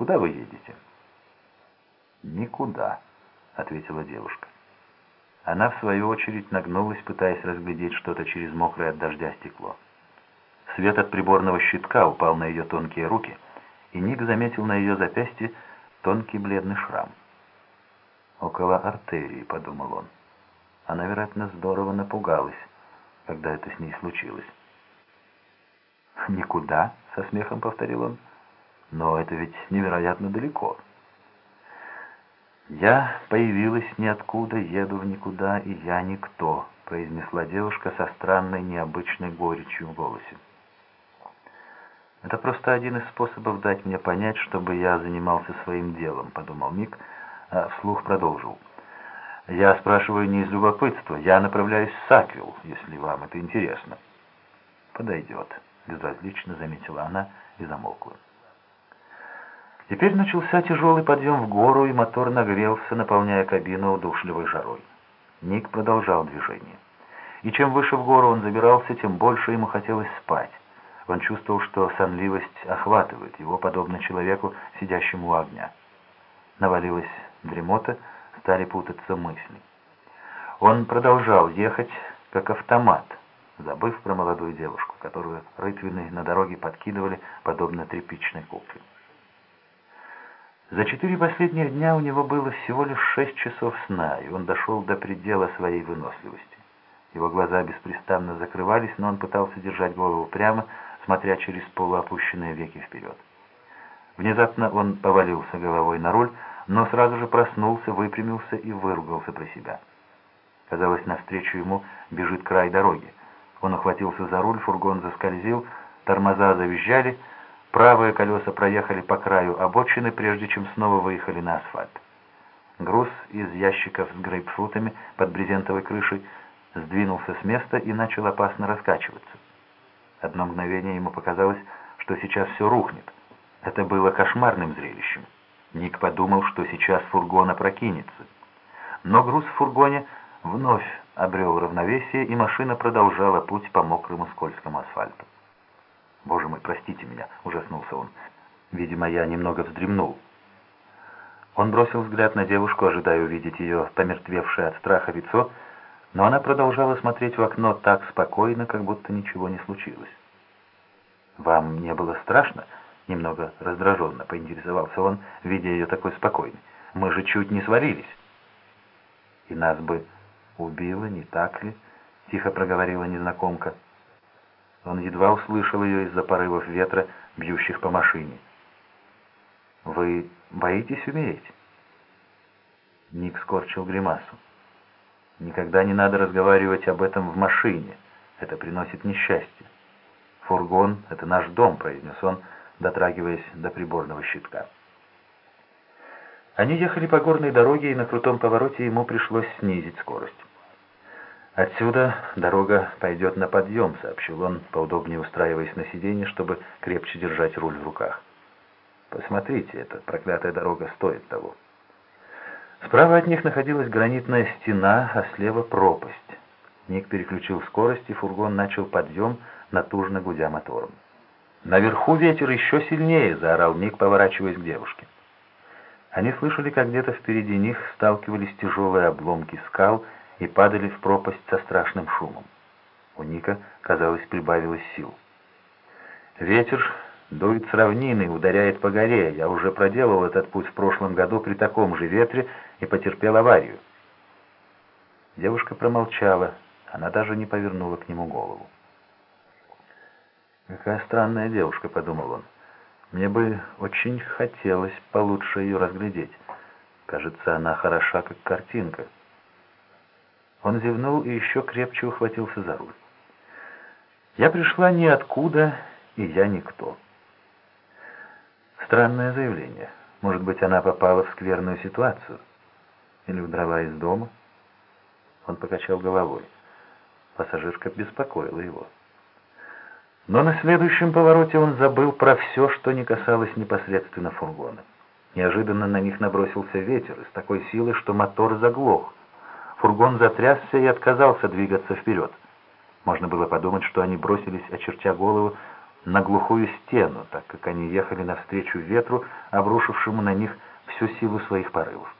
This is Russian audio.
Куда вы едете?» «Никуда», — ответила девушка. Она, в свою очередь, нагнулась, пытаясь разглядеть что-то через мокрое от дождя стекло. Свет от приборного щитка упал на ее тонкие руки, и Ник заметил на ее запястье тонкий бледный шрам. «Около артерии», — подумал он. Она, вероятно, здорово напугалась, когда это с ней случилось. «Никуда?» — со смехом повторил он. «Но это ведь невероятно далеко». «Я появилась ниоткуда, еду в никуда, и я никто», — произнесла девушка со странной, необычной горечью в голосе. «Это просто один из способов дать мне понять, чтобы я занимался своим делом», — подумал Мик, а вслух продолжил. «Я спрашиваю не из любопытства, я направляюсь в Саквилл, если вам это интересно». «Подойдет», — безразлично заметила она и замолкла. Теперь начался тяжелый подъем в гору, и мотор нагрелся, наполняя кабину удушливой жарой. Ник продолжал движение. И чем выше в гору он забирался, тем больше ему хотелось спать. Он чувствовал, что сонливость охватывает его, подобно человеку, сидящему у огня. Навалилась дремота, стали путаться мысли. Он продолжал ехать, как автомат, забыв про молодую девушку, которую рытвины на дороге подкидывали, подобно тряпичной кукле. За четыре последних дня у него было всего лишь шесть часов сна, и он дошел до предела своей выносливости. Его глаза беспрестанно закрывались, но он пытался держать голову прямо, смотря через полуопущенные веки вперед. Внезапно он повалился головой на руль, но сразу же проснулся, выпрямился и выругался про себя. Казалось, навстречу ему бежит край дороги. Он охватился за руль, фургон заскользил, тормоза завизжали — Правые колеса проехали по краю обочины, прежде чем снова выехали на асфальт. Груз из ящиков с грейпфрутами под брезентовой крышей сдвинулся с места и начал опасно раскачиваться. Одно мгновение ему показалось, что сейчас все рухнет. Это было кошмарным зрелищем. Ник подумал, что сейчас фургон опрокинется. Но груз в фургоне вновь обрел равновесие, и машина продолжала путь по мокрому скользкому асфальту. «Боже мой, простите меня!» — ужаснулся он. «Видимо, я немного вздремнул». Он бросил взгляд на девушку, ожидая увидеть ее помертвевшее от страха лицо, но она продолжала смотреть в окно так спокойно, как будто ничего не случилось. «Вам не было страшно?» — немного раздраженно поинтересовался он, видя ее такой спокойной. «Мы же чуть не свалились». «И нас бы убило, не так ли?» — тихо проговорила незнакомка. Он едва услышал ее из-за порывов ветра, бьющих по машине. «Вы боитесь умереть?» Ник скорчил гримасу. «Никогда не надо разговаривать об этом в машине. Это приносит несчастье. Фургон — это наш дом», — произнес он, дотрагиваясь до приборного щитка. Они ехали по горной дороге, и на крутом повороте ему пришлось снизить скорость. «Отсюда дорога пойдет на подъем», — сообщил он, поудобнее устраиваясь на сиденье, чтобы крепче держать руль в руках. «Посмотрите, эта проклятая дорога стоит того». Справа от них находилась гранитная стена, а слева пропасть. Ник переключил скорость, и фургон начал подъем, натужно гудя мотором. «Наверху ветер еще сильнее!» — заорал Ник, поворачиваясь к девушке. Они слышали, как где-то впереди них сталкивались тяжелые обломки скал — и падали в пропасть со страшным шумом. У Ника, казалось, прибавилось сил. Ветер дует с равнины и ударяет по горе. Я уже проделал этот путь в прошлом году при таком же ветре и потерпел аварию. Девушка промолчала, она даже не повернула к нему голову. «Какая странная девушка», — подумал он. «Мне бы очень хотелось получше ее разглядеть. Кажется, она хороша, как картинка». Он зевнул и еще крепче ухватился за руль. «Я пришла ниоткуда, и я никто». Странное заявление. Может быть, она попала в скверную ситуацию? Или удрала из дома? Он покачал головой. Пассажирка беспокоила его. Но на следующем повороте он забыл про все, что не касалось непосредственно фургона. Неожиданно на них набросился ветер с такой силой, что мотор заглох. Фургон затрясся и отказался двигаться вперед. Можно было подумать, что они бросились, очертя голову, на глухую стену, так как они ехали навстречу ветру, обрушившему на них всю силу своих порывов.